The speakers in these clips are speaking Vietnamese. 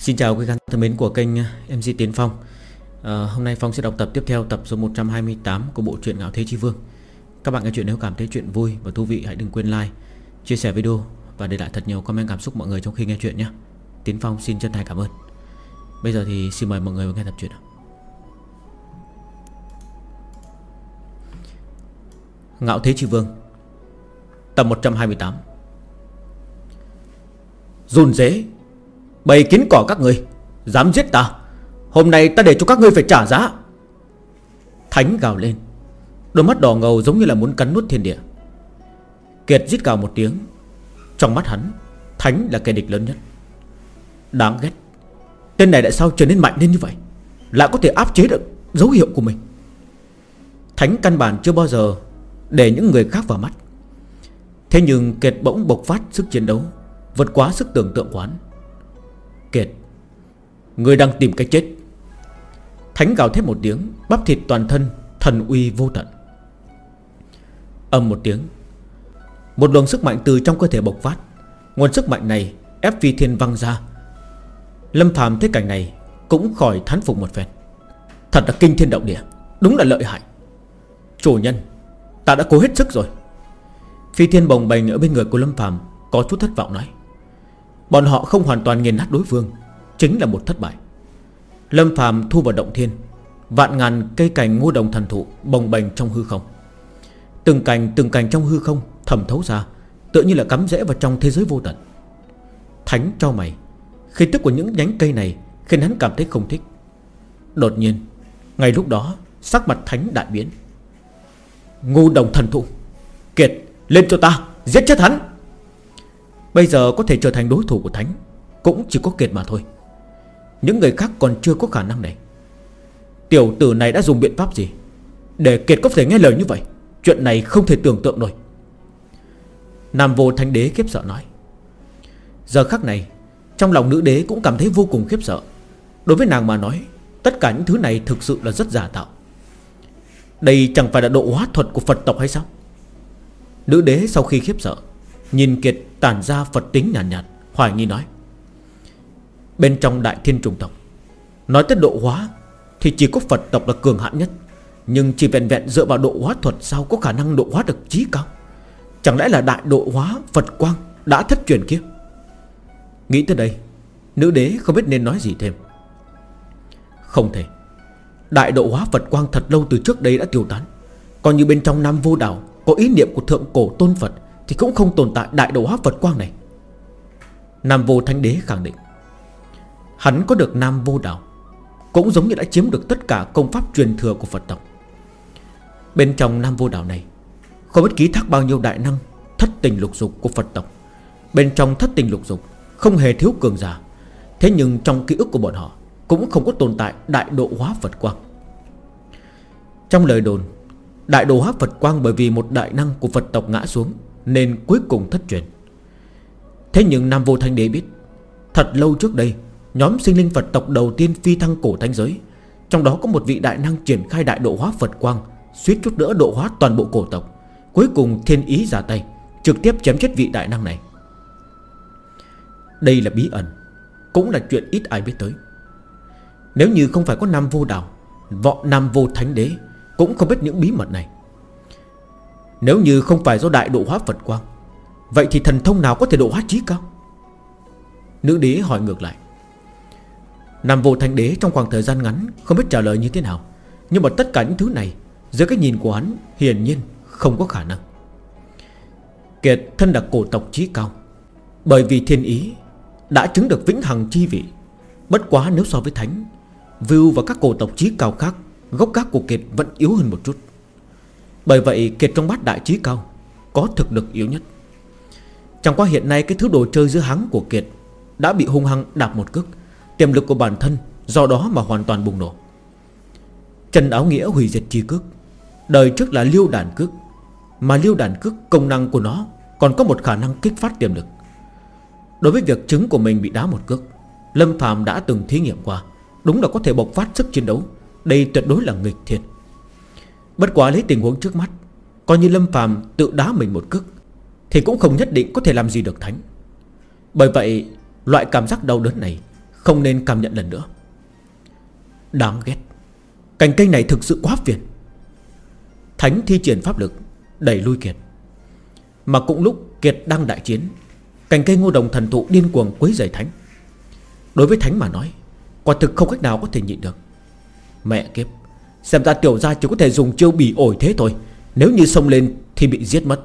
Xin chào quý khán thân mến của kênh à, MC Tiến Phong. À, Hôm nay Phong sẽ đọc tập tiếp theo tập số 128 của bộ truyện Ngạo Thế Chi Vương. Các bạn nghe chuyện nếu cảm thấy chuyện vui và thú vị hãy đừng quên like, chia sẻ video và để lại thật nhiều comment cảm xúc mọi người trong khi nghe chuyện nhé. Tiến Phong xin chân thành cảm ơn. Bây giờ thì xin mời mọi người nghe tập truyện Ngạo Thế Chi Vương Tập 128 Run dế. Bầy kiến cỏ các người, Dám giết ta. Hôm nay ta để cho các ngươi phải trả giá. Thánh gào lên. Đôi mắt đỏ ngầu giống như là muốn cắn nuốt thiên địa. Kiệt giết gào một tiếng. Trong mắt hắn, Thánh là kẻ địch lớn nhất. Đáng ghét. Tên này tại sao trở nên mạnh lên như vậy? Lại có thể áp chế được dấu hiệu của mình? Thánh căn bản chưa bao giờ Để những người khác vào mắt. Thế nhưng Kiệt bỗng bộc phát sức chiến đấu, Vượt quá sức tưởng tượng quán Kiệt. Người đang tìm cái chết. Thánh gào thét một tiếng, Bắp thịt toàn thân, Thần uy vô tận. Âm một tiếng, Một luồng sức mạnh từ trong cơ thể bộc phát. Nguồn sức mạnh này ép phi thiên văng ra. Lâm phàm thấy cảnh này Cũng khỏi thán phục một phen. Thật là kinh thiên động địa, Đúng là lợi hại. Chủ nhân, Ta đã cố hết sức rồi. Phi thiên bồng bềnh ở bên người của Lâm phàm Có chút thất vọng nói. Bọn họ không hoàn toàn nghiền nát đối phương, Chính là một thất bại. Lâm phàm thu vào động thiên, Vạn ngàn cây cành ngô đồng thần thụ Bồng bềnh trong hư không. Từng cành từng cành trong hư không Thẩm thấu ra, Tựa như là cắm rễ vào trong thế giới vô tận. Thánh cho mày Khi tức của những nhánh cây này Khiến hắn cảm thấy không thích. Đột nhiên, Ngay lúc đó, Sắc mặt thánh đại biến. Ngô đồng thần thụ, Kiệt, lên cho ta, Giết chết hắn! Bây giờ có thể trở thành đối thủ của Thánh, Cũng chỉ có Kiệt mà thôi. Những người khác còn chưa có khả năng này. Tiểu tử này đã dùng biện pháp gì? Để Kiệt có thể nghe lời như vậy, Chuyện này không thể tưởng tượng nổi. Nam vô thánh đế khiếp sợ nói. Giờ khắc này, Trong lòng nữ đế cũng cảm thấy vô cùng khiếp sợ. Đối với nàng mà nói, Tất cả những thứ này thực sự là rất giả tạo. Đây chẳng phải là độ hóa thuật của Phật tộc hay sao? Nữ đế sau khi khiếp sợ, Nhìn Kiệt tản ra Phật tính nhàn nhạt, nhạt Hoài nghi nói. Bên trong đại thiên trùng tộc Nói tới độ hóa Thì chỉ có Phật tộc là cường hạn nhất Nhưng chỉ vẹn vẹn dựa vào độ hóa thuật Sao có khả năng độ hóa được trí cao? Chẳng lẽ là đại độ hóa Phật quang Đã thất truyền kia? Nghĩ tới đây Nữ đế không biết nên nói gì thêm. Không thể Đại độ hóa Phật quang thật lâu từ trước đây đã tiêu tán Còn như bên trong Nam Vô Đảo Có ý niệm của Thượng Cổ Tôn Phật thì cũng không tồn tại đại độ hóa Phật quang này. Nam vô thánh đế khẳng định, Hắn có được Nam vô đạo, Cũng giống như đã chiếm được tất cả công pháp truyền thừa của Phật tộc. Bên trong Nam vô đạo này, Không biết ký thác bao nhiêu đại năng, Thất tình lục dục của Phật tộc. Bên trong thất tình lục dục Không hề thiếu cường giả, Thế nhưng trong ký ức của bọn họ Cũng không có tồn tại đại độ hóa Phật quang. Trong lời đồn, Đại độ hóa Phật quang bởi vì một đại năng của Phật tộc ngã xuống nên cuối cùng thất truyền. Thế nhưng Nam Vô Thanh Đế biết, Thật lâu trước đây, Nhóm sinh linh Phật tộc đầu tiên phi thăng cổ thanh giới, Trong đó có một vị đại năng triển khai đại độ hóa Phật Quang, Suýt chút nữa độ hóa toàn bộ cổ tộc, Cuối cùng thiên ý ra tay, Trực tiếp chém chết vị đại năng này. Đây là bí ẩn, Cũng là chuyện ít ai biết tới. Nếu như không phải có Nam Vô Đào Vọ Nam Vô Thánh Đế Cũng không biết những bí mật này nếu như không phải do đại độ hóa Phật Quang, Vậy thì thần thông nào có thể độ hóa trí cao? Nữ đế hỏi ngược lại. Nam vô thanh đế trong khoảng thời gian ngắn Không biết trả lời như thế nào, Nhưng mà tất cả những thứ này, Dưới cái nhìn của hắn, hiển nhiên không có khả năng. Kiệt thân là cổ tộc trí cao, Bởi vì thiên ý Đã chứng được vĩnh hằng chi vị, Bất quá nếu so với thánh View và các cổ tộc trí cao khác, Gốc gác của Kiệt vẫn yếu hơn một chút bởi vậy, Kiệt trong bát đại trí cao, Có thực lực yếu nhất. Chẳng qua hiện nay cái thứ đồ chơi giữa hắn của Kiệt Đã bị hung hăng đạp một cước, Tiềm lực của bản thân Do đó mà hoàn toàn bùng nổ. Trần áo nghĩa hủy diệt chi cước, Đời trước là liêu đàn cước, Mà liêu đàn cước công năng của nó Còn có một khả năng kích phát tiềm lực. Đối với việc trứng của mình bị đá một cước, Lâm Phạm đã từng thí nghiệm qua, Đúng là có thể bộc phát sức chiến đấu. Đây tuyệt đối là nghịch thiệt Bất quá lấy tình huống trước mắt, Coi như Lâm phàm tự đá mình một cước, Thì cũng không nhất định có thể làm gì được Thánh. Bởi vậy, Loại cảm giác đau đớn này Không nên cảm nhận lần nữa. Đáng ghét, Cành cây này thực sự quá phiền. Thánh thi triển pháp lực, Đẩy lui Kiệt. Mà cũng lúc Kiệt đang đại chiến, Cành cây ngô đồng thần thụ điên cuồng quấy rầy Thánh. Đối với Thánh mà nói, Quả thực không cách nào có thể nhịn được. Mẹ kiếp. Xem ra tiểu gia chỉ có thể dùng chiêu bỉ ổi thế thôi. Nếu như xông lên thì bị giết mất.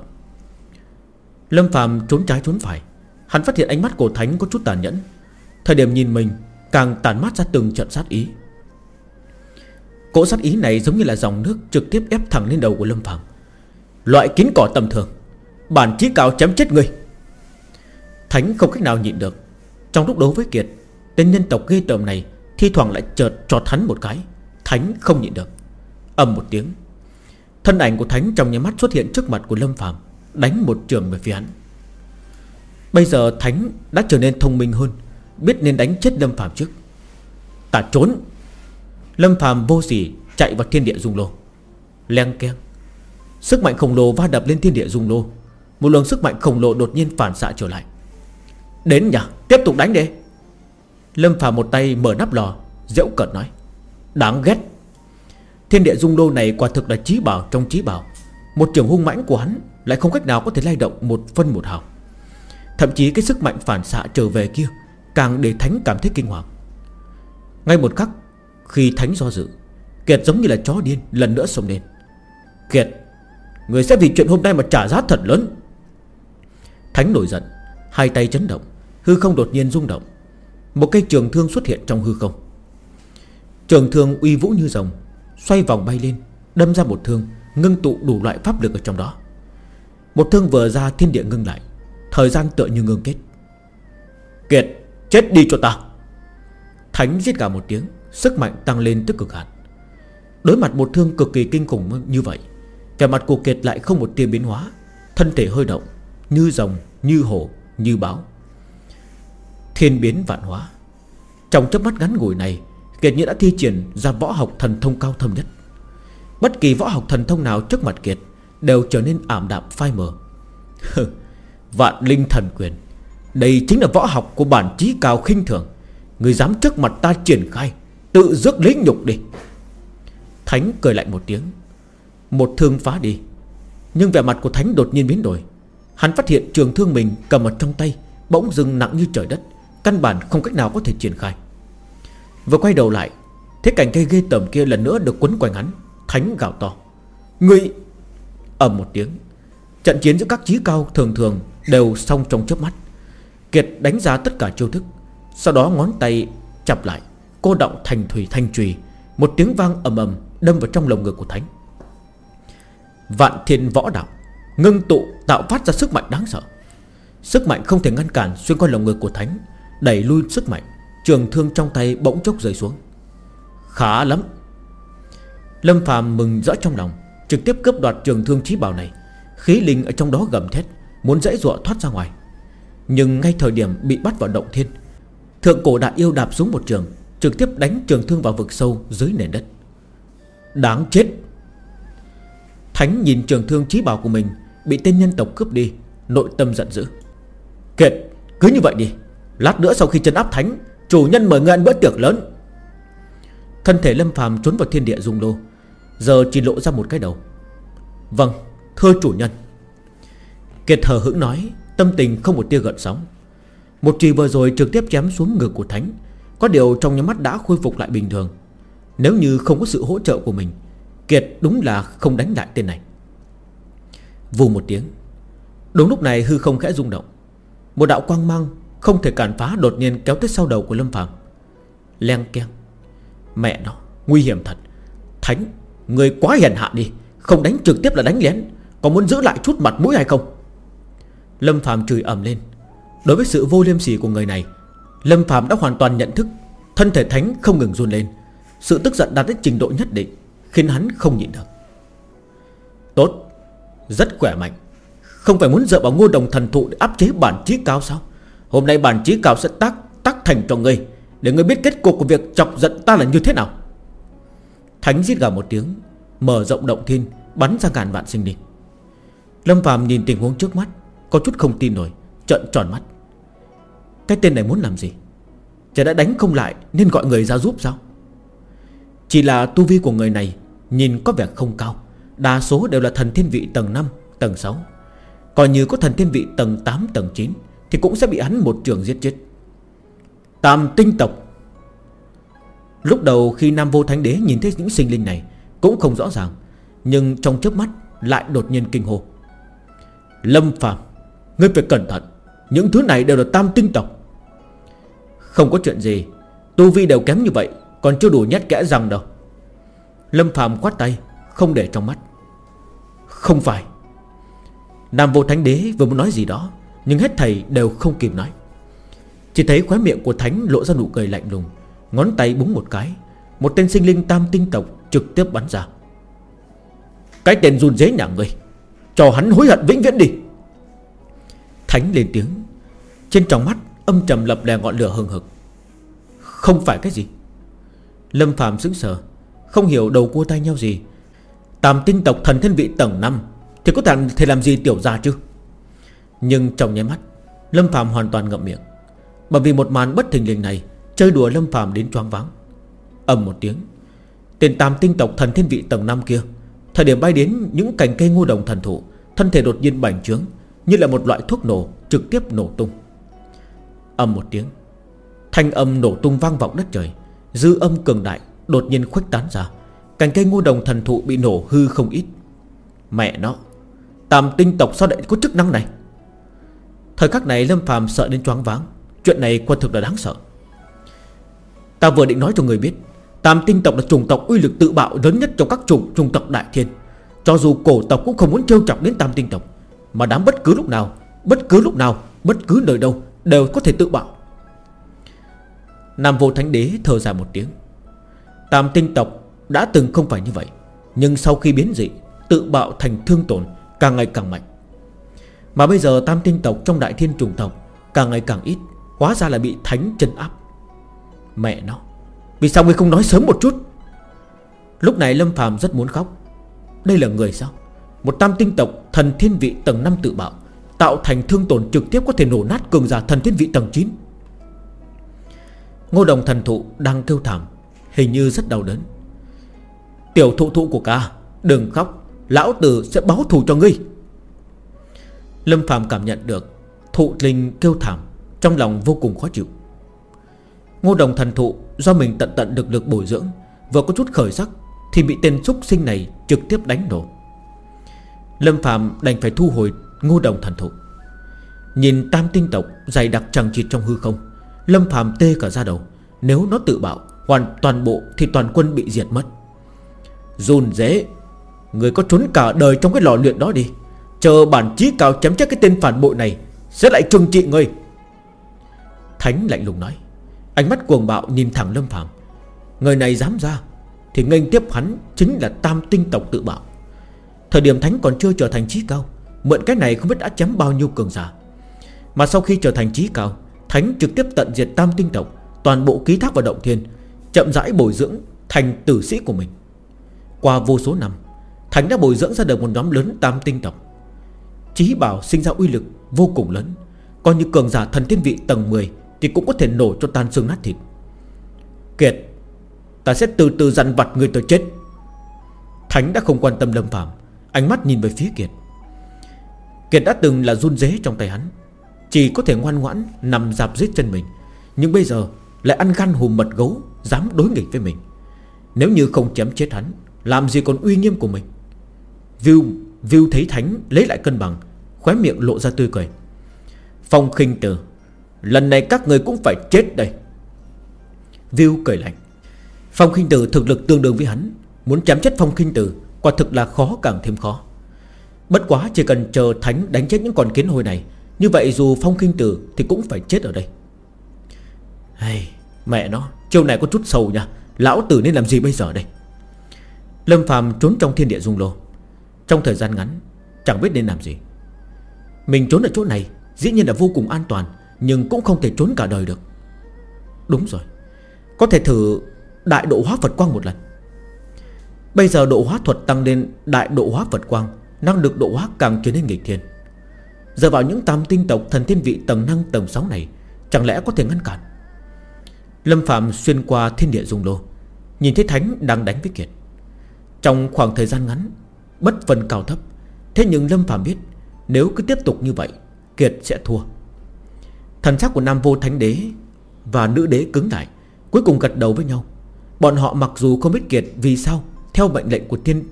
Lâm Phạm trốn trái trốn phải. Hắn phát hiện ánh mắt của Thánh có chút tàn nhẫn. Thời điểm nhìn mình, Càng tàn mát ra từng trận sát ý. Cỗ sát ý này giống như là dòng nước Trực tiếp ép thẳng lên đầu của Lâm Phạm Loại kín cỏ tầm thường. Bản chí cao chém chết người Thánh không cách nào nhịn được. Trong lúc đấu với Kiệt, Tên nhân tộc ghê tởm này Thi thoảng lại chợt trọt Thánh một cái. Thánh không nhịn được. Âm một tiếng. Thân ảnh của Thánh trong nhà mắt xuất hiện trước mặt của Lâm Phạm Đánh một trường về phía hắn. Bây giờ Thánh đã trở nên thông minh hơn, Biết nên đánh chết Lâm Phạm trước. Ta trốn! Lâm Phạm vô sỉ chạy vào thiên địa dung lô. Leng keng. Sức mạnh khổng lồ va đập lên thiên địa dung lô. Một luồng sức mạnh khổng lồ đột nhiên phản xạ trở lại. Đến nhà Tiếp tục đánh đi! Lâm Phạm một tay mở nắp lò, Dễu cợt nói. Đáng ghét. Thiên địa dung lô này quả thực là trí bảo trong trí bảo. Một trường hung mãnh của hắn Lại không cách nào có thể lay động một phân một hào. Thậm chí cái sức mạnh phản xạ trở về kia Càng để Thánh cảm thấy kinh hoàng. Ngay một khắc, Khi Thánh do dự, Kiệt giống như là chó điên lần nữa xông lên. Kiệt, Người sẽ vì chuyện hôm nay mà trả giá thật lớn. Thánh nổi giận, Hai tay chấn động, Hư không đột nhiên rung động. Một cây trường thương xuất hiện trong hư không. Trường thương uy vũ như rồng Xoay vòng bay lên Đâm ra một thương Ngưng tụ đủ loại pháp lực ở trong đó. Một thương vừa ra thiên địa ngưng lại Thời gian tựa như ngưng kết. Kiệt chết đi cho ta. Thánh giết cả một tiếng Sức mạnh tăng lên tức cực hạn. Đối mặt một thương cực kỳ kinh khủng như vậy Vẻ mặt của Kiệt lại không một tia biến hóa Thân thể hơi động Như rồng, như hổ, như báo. Thiên biến vạn hóa. Trong chớp mắt ngắn ngủi này Kiệt như đã thi triển ra võ học thần thông cao thâm nhất. Bất kỳ võ học thần thông nào trước mặt Kiệt Đều trở nên ảm đạm, phai mờ. Vạn linh thần quyền, Đây chính là võ học của bản trí cao khinh thường. Người dám trước mặt ta triển khai, Tự rước lấy nhục đi. Thánh cười lại một tiếng. Một thương phá đi, Nhưng vẻ mặt của Thánh đột nhiên biến đổi. Hắn phát hiện trường thương mình cầm ở trong tay, Bỗng dưng nặng như trời đất, Căn bản không cách nào có thể triển khai. Vừa quay đầu lại Thế cảnh cây ghê tầm kia lần nữa được quấn quanh hắn Thánh gào to. Ngươi! ầm một tiếng. Trận chiến giữa các chí cao thường thường Đều xong trong chớp mắt. Kiệt đánh giá tất cả chiêu thức, Sau đó ngón tay chập lại, Cô động thành thủy thanh trùy, Một tiếng vang ầm ầm đâm vào trong lồng ngực của Thánh. Vạn thiên võ đạo Ngưng tụ tạo phát ra sức mạnh đáng sợ. Sức mạnh không thể ngăn cản Xuyên qua lồng ngực của Thánh, Đẩy lui sức mạnh. Trường thương trong tay bỗng chốc rơi xuống. Khá lắm. Lâm phàm mừng rỡ trong lòng, Trực tiếp cướp đoạt trường thương trí bảo này. Khí linh ở trong đó gầm thét, Muốn dễ dụa thoát ra ngoài. Nhưng ngay thời điểm bị bắt vào động thiên, Thượng cổ đại yêu đạp xuống một trường, Trực tiếp đánh trường thương vào vực sâu dưới nền đất. Đáng chết. Thánh nhìn trường thương trí bảo của mình, Bị tên nhân tộc cướp đi, Nội tâm giận dữ. Kiệt, cứ như vậy đi. Lát nữa sau khi chân áp thánh Chủ nhân mời ngươi ăn bữa tiệc lớn. Thân thể lâm phàm trốn vào thiên địa dung lô, Giờ chỉ lộ ra một cái đầu. Vâng thưa chủ nhân. Kiệt thờ hững nói, Tâm tình không một tia gợn sóng. Một trì vừa rồi trực tiếp chém xuống ngực của Thánh, Có điều trong nhóm mắt đã khôi phục lại bình thường. Nếu như không có sự hỗ trợ của mình, Kiệt đúng là không đánh lại tên này. Vù một tiếng. Đúng lúc này hư không khẽ rung động. Một đạo quang mang không thể cản phá đột nhiên kéo tới sau đầu của Lâm Phạm Len keng. Mẹ nó, nguy hiểm thật. Thánh, Người quá hèn hạ đi, Không đánh trực tiếp là đánh lén. Còn muốn giữ lại chút mặt mũi hay không? Lâm Phạm chửi ầm lên. Đối với sự vô liêm sỉ của người này, Lâm Phạm đã hoàn toàn nhận thức Thân thể thánh không ngừng run lên. Sự tức giận đạt đến trình độ nhất định, Khiến hắn không nhịn được. Tốt, Rất khỏe mạnh. Không phải muốn dựa vào ngô đồng thần thụ để áp chế bản trí cao sao? Hôm nay bản trí cao sẽ tác tác thành cho ngươi Để ngươi biết kết cục của việc chọc giận ta là như thế nào. Thánh giết gào một tiếng Mở rộng động thiên Bắn ra ngàn vạn sinh linh. Lâm Phạm nhìn tình huống trước mắt Có chút không tin nổi Trận tròn mắt. Cái tên này muốn làm gì? Chả đã đánh không lại Nên gọi người ra giúp sao? Chỉ là tu vi của người này Nhìn có vẻ không cao. Đa số đều là thần thiên vị tầng 5, tầng 6 Còn như có thần thiên vị tầng 8, tầng 9 thì cũng sẽ bị hắn một trường giết chết. Tam tinh tộc. Lúc đầu khi Nam Vô Thánh Đế nhìn thấy những sinh linh này Cũng không rõ ràng, Nhưng trong chớp mắt lại đột nhiên kinh hồ Lâm Phạm Ngươi phải cẩn thận, Những thứ này đều là tam tinh tộc. Không có chuyện gì, Tu vi đều kém như vậy, Còn chưa đủ nhét kẽ răng đâu. Lâm Phạm quát tay, Không để trong mắt. Không phải. Nam vô thánh đế vừa muốn nói gì đó nhưng hết thầy đều không kịp nói. Chỉ thấy khóe miệng của thánh lộ ra nụ cười lạnh lùng Ngón tay búng một cái Một tên sinh linh tam tinh tộc trực tiếp bắn ra. Cái tên run dế nhà người Cho hắn hối hận vĩnh viễn đi. Thánh lên tiếng Trên trong mắt âm trầm lập đè ngọn lửa hừng hực. Không phải cái gì? Lâm Phạm sững sờ Không hiểu đầu cua tay nhau gì. Tam tinh tộc thần thiên vị tầng 5 Thì có thể, thể làm gì tiểu ra chứ? Nhưng trong nháy mắt, Lâm Phạm hoàn toàn ngậm miệng. Bởi vì một màn bất thình lình này Chơi đùa Lâm Phạm đến choáng váng. Ầm một tiếng Tiền tam tinh tộc thần thiên vị tầng 5 kia, Thời điểm bay đến những cành cây ngô đồng thần thụ, Thân thể đột nhiên bành trướng, Như là một loại thuốc nổ trực tiếp nổ tung. Ầm một tiếng, Thanh âm nổ tung vang vọng đất trời, Dư âm cường đại đột nhiên khuếch tán ra, Cành cây ngô đồng thần thụ bị nổ hư không ít. Mẹ nó, Tam tinh tộc sao lại có chức năng này? Thời khắc này Lâm phàm sợ đến choáng váng. Chuyện này quả thực là đáng sợ. Ta vừa định nói cho người biết, Tam tinh tộc là chủng tộc uy lực tự bạo lớn nhất trong các chủng chủng tộc đại thiên. Cho dù cổ tộc cũng không muốn trêu chọc đến tam tinh tộc, Mà đám bất cứ lúc nào, Bất cứ lúc nào, Bất cứ nơi đâu Đều có thể tự bạo. Nam vô thánh đế thở dài một tiếng. Tam tinh tộc đã từng không phải như vậy, Nhưng sau khi biến dị, Tự bạo thành thương tổn Càng ngày càng mạnh. Mà bây giờ tam tinh tộc trong đại thiên trùng tộc Càng ngày càng ít, Hóa ra là bị thánh chân áp. Mẹ nó, Vì sao ngươi không nói sớm một chút? Lúc này Lâm phàm rất muốn khóc. Đây là người sao? Một tam tinh tộc thần thiên vị tầng 5 tự bạo, Tạo thành thương tổn trực tiếp có thể nổ nát cường giả thần thiên vị tầng 9 Ngô đồng thần thụ đang kêu thảm, Hình như rất đau đớn. Tiểu thụ thụ của ca, Đừng khóc, Lão tử sẽ báo thù cho ngươi. Lâm Phạm cảm nhận được Thụ linh kêu thảm, Trong lòng vô cùng khó chịu. Ngô đồng thần thụ do mình tận tận được lực bồi dưỡng, Vừa có chút khởi sắc Thì bị tên xúc sinh này trực tiếp đánh đổ Lâm Phạm đành phải thu hồi Ngô đồng thần thụ. Nhìn tam tinh tộc dày đặc chẳng chịt trong hư không, Lâm Phạm tê cả ra đầu, Nếu nó tự bạo, Hoàn toàn bộ thì toàn quân bị diệt mất. Dùn dễ Người có trốn cả đời trong cái lò luyện đó đi. Chờ bản chí cao chấm chết cái tên phản bội này, Sẽ lại trừng trị ngươi. Thánh lạnh lùng nói. Ánh mắt cuồng bạo nhìn thẳng Lâm Phạm Người này dám ra, Thì nghênh tiếp hắn chính là tam tinh tộc tự bạo. Thời điểm Thánh còn chưa trở thành trí cao, Mượn cái này không biết đã chém bao nhiêu cường giả. Mà sau khi trở thành trí cao, Thánh trực tiếp tận diệt tam tinh tộc, Toàn bộ ký thác vào động thiên, Chậm rãi bồi dưỡng thành tử sĩ của mình. Qua vô số năm, Thánh đã bồi dưỡng ra được một nhóm lớn tam tinh tộc. Chí bảo sinh ra uy lực vô cùng lớn. Coi như cường giả thần thiên vị tầng 10 Thì cũng có thể nổ cho tan xương nát thịt. Kiệt Ta sẽ từ từ dằn vặt người tới chết. Thánh đã không quan tâm Lâm Phạm Ánh mắt nhìn về phía Kiệt. Kiệt đã từng là run dế trong tay hắn Chỉ có thể ngoan ngoãn Nằm dạp giết chân mình Nhưng bây giờ lại ăn gan hùm mật gấu Dám đối nghịch với mình. Nếu như không chém chết hắn Làm gì còn uy nghiêm của mình? View, View thấy Thánh lấy lại cân bằng, Khóe miệng lộ ra tươi cười. Phong khinh tử Lần này các người cũng phải chết đây. View cười lạnh, Phong khinh tử thực lực tương đương với hắn, Muốn chém chết phong khinh tử Quả thực là khó càng thêm khó. Bất quá chỉ cần chờ Thánh đánh chết những con kiến hồi này, Như vậy dù phong khinh tử Thì cũng phải chết ở đây. Hey Mẹ nó, Chiêu này có chút sầu nha, Lão tử nên làm gì bây giờ đây? Lâm Phàm trốn trong thiên địa dung lô. Trong thời gian ngắn, Chẳng biết nên làm gì. Mình trốn ở chỗ này Dĩ nhiên là vô cùng an toàn, Nhưng cũng không thể trốn cả đời được. Đúng rồi, Có thể thử đại độ hóa Phật Quang một lần. Bây giờ độ hóa thuật tăng lên Đại độ hóa Phật Quang, Năng lực độ hóa càng trở nên nghịch thiên. Giờ vào những tam tinh tộc thần thiên vị tầng năng tầng 6 này, Chẳng lẽ có thể ngăn cản? Lâm Phạm xuyên qua thiên địa dung lô, Nhìn thấy Thánh đang đánh với Kiệt. Trong khoảng thời gian ngắn Bất phân cao thấp. Thế nhưng Lâm Phạm biết Nếu cứ tiếp tục như vậy Kiệt sẽ thua. Thần sắc của Nam Vô Thánh Đế Và Nữ Đế cứng lại Cuối cùng gật đầu với nhau. Bọn họ mặc dù không biết Kiệt vì sao Theo mệnh lệnh của thiên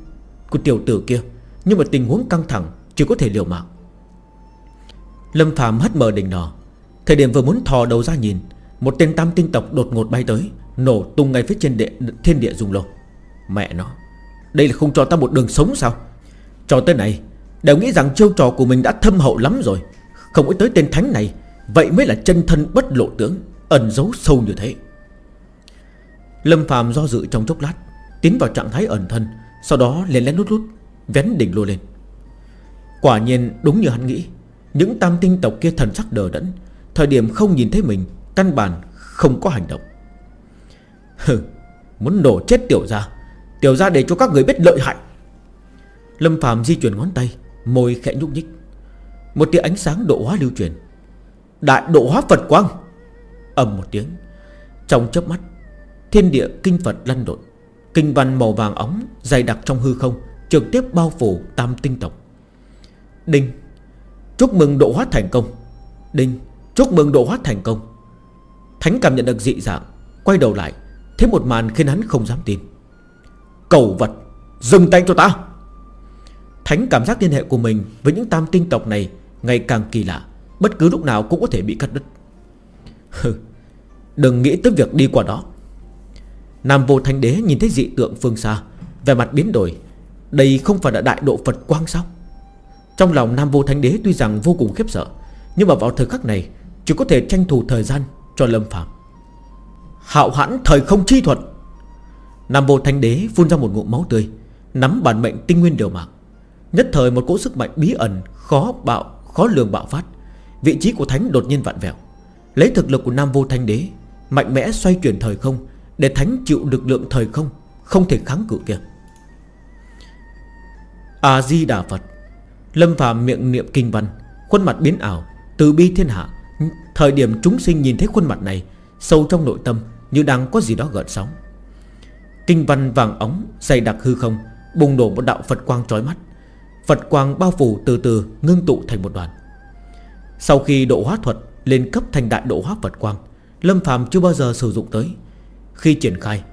của tiểu tử kia Nhưng mà tình huống căng thẳng Chỉ có thể liều mạng. Lâm Phạm hất mờ đỉnh nò Thời điểm vừa muốn thò đầu ra nhìn Một tên tam tinh tộc đột ngột bay tới Nổ tung ngay phía trên địa, thiên địa dung lô. Mẹ nó! Đây là không cho ta một đường sống sao? Trò tới này Đều nghĩ rằng chiêu trò của mình đã thâm hậu lắm rồi. Không có tới tên thánh này, Vậy mới là chân thân bất lộ tướng, Ẩn giấu sâu như thế. Lâm Phàm do dự trong chốc lát, Tiến vào trạng thái ẩn thân, Sau đó lên lén lút lút, Vén đỉnh lô lên. Quả nhiên, đúng như hắn nghĩ, Những tam tinh tộc kia thần sắc đờ đẫn, Thời điểm không nhìn thấy mình, Căn bản không có hành động. Hừ, Muốn nổ chết tiểu gia. Tiểu gia để cho các người biết lợi hại. Lâm Phạm di chuyển ngón tay, Môi khẽ nhúc nhích. Một tia ánh sáng độ hóa lưu truyền. Đại độ hóa Phật quang. Ầm một tiếng. Trong chớp mắt, Thiên địa kinh Phật lăn lộn. Kinh văn màu vàng óng dày đặc trong hư không, Trực tiếp bao phủ tam tinh tộc. Đinh. Chúc mừng độ hóa thành công. Đinh. Chúc mừng độ hóa thành công. Thánh cảm nhận được dị dạng, Quay đầu lại Thế một màn khiến hắn không dám tin. Cầu vật. Dừng tay cho ta. Thánh cảm giác liên hệ của mình Với những tam tinh tộc này Ngày càng kỳ lạ. Bất cứ lúc nào cũng có thể bị cắt đứt. Đừng nghĩ tới việc đi qua đó. Nam vô thanh đế nhìn thấy dị tượng phương xa Về mặt biến đổi. Đây không phải là đại độ Phật quang sao? Trong lòng Nam vô thanh đế tuy rằng vô cùng khiếp sợ, Nhưng mà vào thời khắc này, Chỉ có thể tranh thủ thời gian cho Lâm Phạm Hạo hãn thời không chi thuật. Nam vô thanh đế phun ra một ngụm máu tươi Nắm bản mệnh tinh nguyên điều mạng. Nhất thời một cỗ sức mạnh bí ẩn Khó bạo, khó lường bạo phát. Vị trí của thánh đột nhiên vặn vẹo. Lấy thực lực của Nam vô thanh đế Mạnh mẽ xoay chuyển thời không Để thánh chịu lực lượng thời không Không thể kháng cự kia A-di-đà Phật Lâm phàm miệng niệm kinh văn Khuôn mặt biến ảo Từ bi thiên hạ. Thời điểm chúng sinh nhìn thấy khuôn mặt này Sâu trong nội tâm Như đang có gì đó gợn sóng. Kinh văn vàng ống, Dày đặc hư không, Bùng nổ một đạo Phật quang trói mắt. Phật quang bao phủ từ từ, ngưng tụ thành một đoàn. Sau khi độ hóa thuật, Lên cấp thành đại độ hóa Phật quang, Lâm Phạm chưa bao giờ sử dụng tới. Khi triển khai,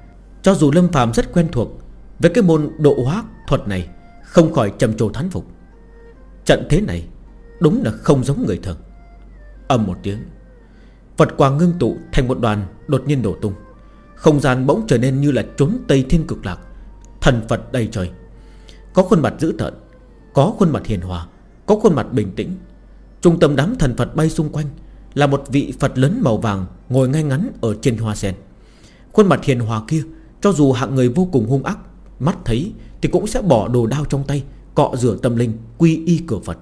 Cho dù Lâm Phạm rất quen thuộc Với cái môn độ hóa thuật này, Không khỏi trầm trồ thán phục. Trận thế này Đúng là không giống người thường. Âm một tiếng, Phật quang ngưng tụ thành một đoàn đột nhiên đổ tung. Không gian bỗng trở nên như là trốn Tây Thiên Cực Lạc. Thần Phật đầy trời. Có khuôn mặt dữ tợn, Có khuôn mặt hiền hòa, Có khuôn mặt bình tĩnh. Trung tâm đám thần Phật bay xung quanh Là một vị Phật lớn màu vàng Ngồi ngay ngắn ở trên hoa sen. Khuôn mặt hiền hòa kia, Cho dù hạng người vô cùng hung ác, Mắt thấy thì cũng sẽ bỏ đồ đao trong tay, Cọ rửa tâm linh, Quy y cửa Phật.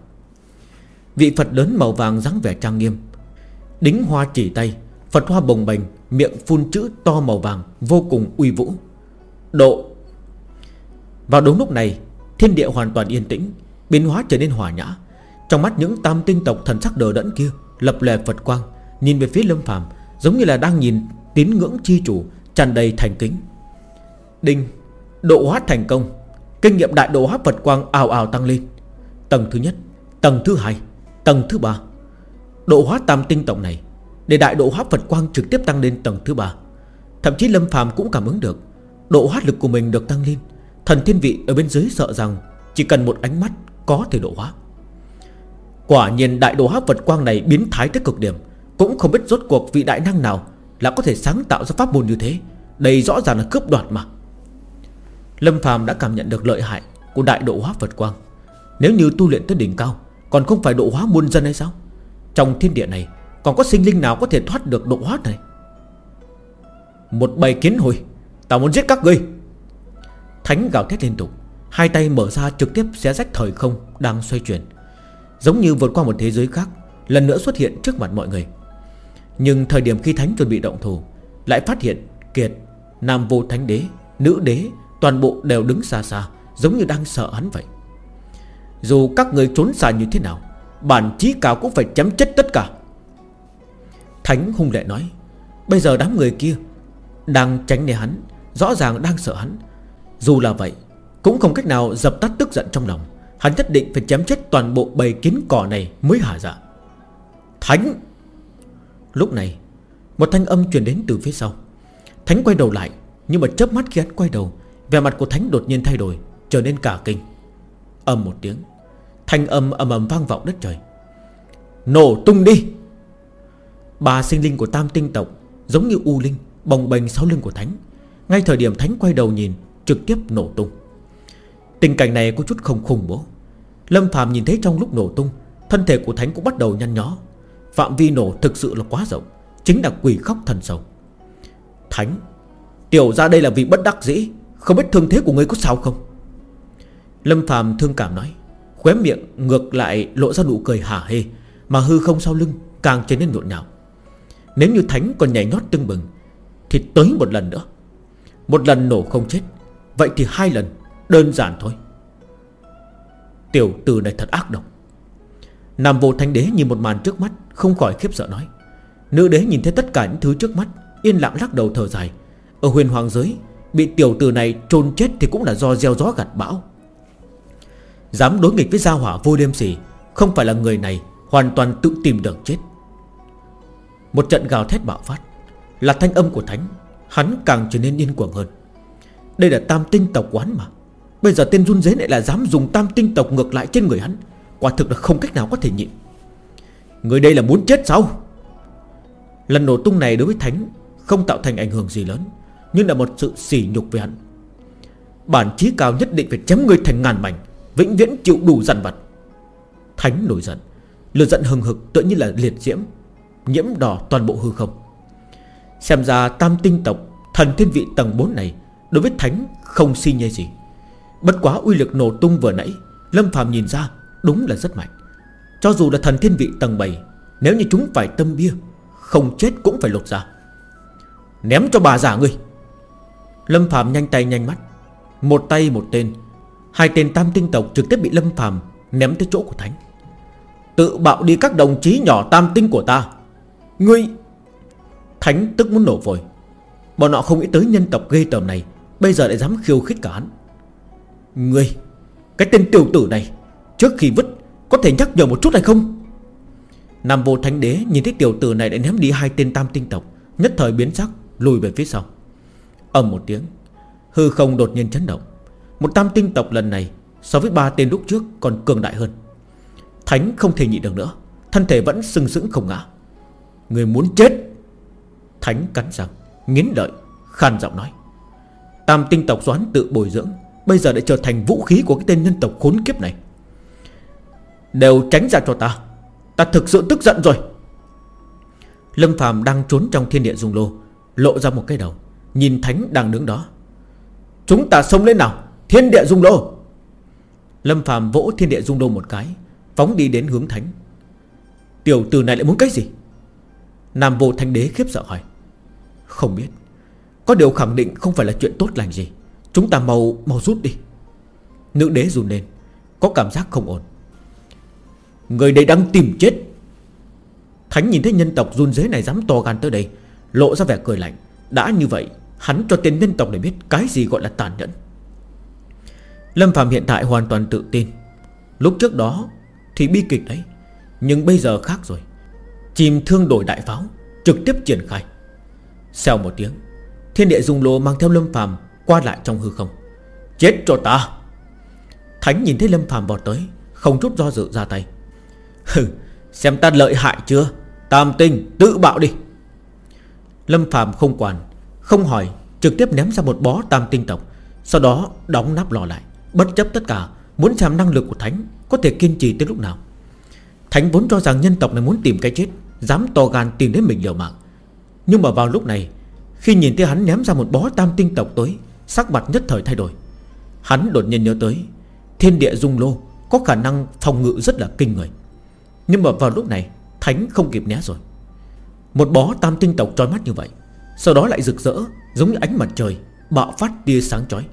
Vị Phật lớn màu vàng dáng vẻ trang nghiêm, Đính hoa chỉ tay Phật hoa bồng bềnh, Miệng phun chữ to màu vàng, Vô cùng uy vũ. Độ. Vào đúng lúc này, Thiên địa hoàn toàn yên tĩnh, Biến hóa trở nên hòa nhã. Trong mắt những tam tinh tộc thần sắc đờ đẫn kia, Lập lè Phật quang, Nhìn về phía lâm phàm, Giống như là đang nhìn tín ngưỡng chi chủ, tràn đầy thành kính. Đinh. Độ hóa thành công. Kinh nghiệm đại độ hóa Phật quang ào ào tăng lên. Tầng thứ nhất, Tầng thứ hai, Tầng thứ ba. Độ hóa tam tinh tổng này để đại độ hóa Phật quang trực tiếp tăng lên tầng thứ ba. Thậm chí Lâm phàm cũng cảm ứng được, Độ hóa lực của mình được tăng lên. Thần thiên vị ở bên dưới sợ rằng Chỉ cần một ánh mắt có thể độ hóa. Quả nhiên đại độ hóa Phật quang này biến thái tới cực điểm, Cũng không biết rốt cuộc vị đại năng nào Là có thể sáng tạo ra pháp môn như thế. Đây rõ ràng là cướp đoạt mà. Lâm phàm đã cảm nhận được lợi hại Của đại độ hóa Phật quang. Nếu như tu luyện tới đỉnh cao, Còn không phải độ hóa muôn dân hay sao? Trong thiên địa này còn có sinh linh nào có thể thoát được độ hóa này? Một bầy kiến hồi Tao muốn giết các ngươi. Thánh gào thét liên tục Hai tay mở ra trực tiếp xé rách thời không Đang xoay chuyển. Giống như vượt qua một thế giới khác Lần nữa xuất hiện trước mặt mọi người. Nhưng thời điểm khi Thánh chuẩn bị động thủ Lại phát hiện Kiệt, Nam vô Thánh Đế, Nữ Đế Toàn bộ đều đứng xa xa Giống như đang sợ hắn vậy. Dù các người trốn xa như thế nào Bản chí cao cũng phải chấm chết tất cả. Thánh hung lệ nói, Bây giờ đám người kia Đang tránh né hắn, Rõ ràng đang sợ hắn. Dù là vậy, Cũng không cách nào dập tắt tức giận trong lòng. Hắn nhất định phải chém chết toàn bộ bầy kiến cỏ này Mới hả dạ. Thánh! Lúc này, Một thanh âm truyền đến từ phía sau. Thánh quay đầu lại, Nhưng mà chớp mắt khi hắn quay đầu, Vẻ mặt của Thánh đột nhiên thay đổi, Trở nên cả kinh. Âm một tiếng, Thanh âm ầm ầm vang vọng đất trời. Nổ tung đi! Ba sinh linh của tam tinh tộc, Giống như U Linh, Bồng bềnh sau lưng của Thánh. Ngay thời điểm Thánh quay đầu nhìn, Trực tiếp nổ tung. Tình cảnh này có chút không khủng bố. Lâm Phạm nhìn thấy trong lúc nổ tung, Thân thể của Thánh cũng bắt đầu nhăn nhó. Phạm vi nổ thực sự là quá rộng, Chính là quỷ khóc thần sầu. Thánh, Tiểu ra đây là vì bất đắc dĩ, Không biết thương thế của ngươi có sao không? Lâm Phạm thương cảm nói, Khóe miệng ngược lại lộ ra nụ cười hả hê, Mà hư không sau lưng càng trở nên nhộn nhạo. Nếu như Thánh còn nhảy nhót tưng bừng, Thì tới một lần nữa. Một lần nổ không chết, Vậy thì hai lần, Đơn giản thôi. Tiểu tử này thật ác độc. Nam vô thanh đế nhìn một màn trước mắt, Không khỏi khiếp sợ nói, Nữ đế nhìn thấy tất cả những thứ trước mắt, Yên lặng lắc đầu thở dài. Ở huyền hoàng giới, Bị tiểu tử này trôn chết thì cũng là do gieo gió gặt bão. Dám đối nghịch với gia hỏa vô đêm xỉ Không phải là người này Hoàn toàn tự tìm đường chết. Một trận gào thét bạo phát. Là thanh âm của thánh, Hắn càng trở nên điên cuồng hơn. Đây là tam tinh tộc quán mà. Bây giờ tên run dế lại là dám dùng tam tinh tộc ngược lại trên người hắn. Quả thực là không cách nào có thể nhịn. Người đây là muốn chết sao? Lần nổ tung này đối với Thánh Không tạo thành ảnh hưởng gì lớn, Nhưng là một sự sỉ nhục với hắn. Bản chí cao nhất định phải chém người thành ngàn mảnh, Vĩnh viễn chịu đủ dằn vặt. Thánh nổi giận, Lửa giận hừng hực tự như là liệt diễm. Nhiễm đỏ toàn bộ hư không. Xem ra tam tinh tộc, Thần thiên vị tầng 4 này, Đối với Thánh không si nhê gì. Bất quá uy lực nổ tung vừa nãy, Lâm phàm nhìn ra, đúng là rất mạnh. Cho dù là thần thiên vị tầng 7 Nếu như chúng phải tâm bia, Không chết cũng phải lột ra. Ném cho bà giả ngươi. Lâm phàm nhanh tay nhanh mắt. Một tay một tên. Hai tên tam tinh tộc trực tiếp bị Lâm phàm Ném tới chỗ của Thánh. Tự bạo đi các đồng chí nhỏ tam tinh của ta. Ngươi, Thánh tức muốn nổ vội Bọn họ không nghĩ tới nhân tộc ghê tởm này, Bây giờ lại dám khiêu khích cả hắn. Ngươi, Cái tên tiểu tử này, Trước khi vứt, Có thể nhắc nhở một chút hay không? Nam vô thánh đế nhìn thấy tiểu tử này đã ném đi hai tên tam tinh tộc, Nhất thời biến sắc, Lùi về phía sau. Ầm một tiếng, Hư không đột nhiên chấn động. Một tam tinh tộc lần này, So với ba tên lúc trước còn cường đại hơn. Thánh không thể nhịn được nữa, Thân thể vẫn sưng sững không ngã. Người muốn chết, Thánh cắn răng, Nghiến lợi Khàn giọng nói. Tam tinh tộc doán tự bồi dưỡng, Bây giờ đã trở thành vũ khí của cái tên nhân tộc khốn kiếp này. Đều tránh ra cho ta Ta thực sự tức giận rồi. Lâm Phạm đang trốn trong thiên địa dung lô, Lộ ra một cái đầu, Nhìn Thánh đang đứng đó. Chúng ta xông lên nào, Thiên địa dung lô. Lâm Phạm vỗ thiên địa dung lô một cái, Phóng đi đến hướng Thánh. Tiểu tử này lại muốn cái gì? Nam vô thanh đế khiếp sợ hỏi, Không biết, Có điều khẳng định không phải là chuyện tốt lành gì. Chúng ta mau mau rút đi. Nữ đế run lên, Có cảm giác không ổn. Người đây đang tìm chết. Thánh nhìn thấy nhân tộc run dế này dám to gan tới đây, Lộ ra vẻ cười lạnh. Đã như vậy, Hắn cho tên nhân tộc này biết Cái gì gọi là tàn nhẫn. Lâm Phạm hiện tại hoàn toàn tự tin. Lúc trước đó Thì bi kịch đấy, Nhưng bây giờ khác rồi. Chìm thương đổi đại pháo, Trực tiếp triển khai. Sau một tiếng, Thiên địa dung lô mang theo Lâm phàm Qua lại trong hư không. Chết cho ta! Thánh nhìn thấy Lâm phàm vọt tới, Không chút do dự ra tay. Hừ, Xem ta lợi hại chưa? Tam tinh, tự bạo đi! Lâm phàm không quản, Không hỏi, Trực tiếp ném ra một bó tam tinh tộc, Sau đó đóng nắp lò lại, Bất chấp tất cả, Muốn xem năng lực của Thánh Có thể kiên trì tới lúc nào. Thánh vốn cho rằng nhân tộc này muốn tìm cái chết Dám to gan tìm đến mình liều mạng. Nhưng mà vào lúc này, Khi nhìn thấy hắn ném ra một bó tam tinh tộc tới, Sắc mặt nhất thời thay đổi. Hắn đột nhiên nhớ tới, Thiên địa dung lô Có khả năng phòng ngự rất là kinh người. Nhưng mà vào lúc này, Thánh không kịp né rồi. Một bó tam tinh tộc trói mắt như vậy, Sau đó lại rực rỡ, Giống như ánh mặt trời, Bạo phát tia sáng chói.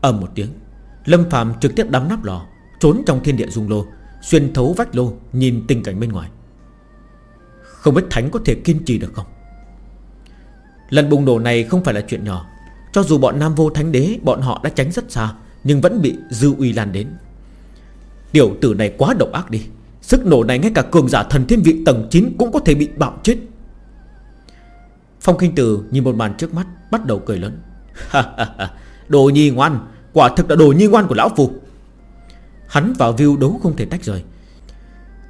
Ầm một tiếng, Lâm phàm trực tiếp đắm nắp lò, Trốn trong thiên địa dung lô, Xuyên thấu vách lô, Nhìn tình cảnh bên ngoài. Không biết Thánh có thể kiên trì được không? Lần bùng nổ này không phải là chuyện nhỏ. Cho dù bọn Nam Vô Thánh Đế, Bọn họ đã tránh rất xa, Nhưng vẫn bị dư uy lan đến. Tiểu tử này quá độc ác đi. Sức nổ này ngay cả cường giả thần thiên vị tầng 9 Cũng có thể bị bạo chết. Phong Kinh Tử nhìn một màn trước mắt, Bắt đầu cười lớn. Đồ nhi ngoan, Quả thực là đồ nhi ngoan của lão phù. Hắn vào view đấu không thể tách rời.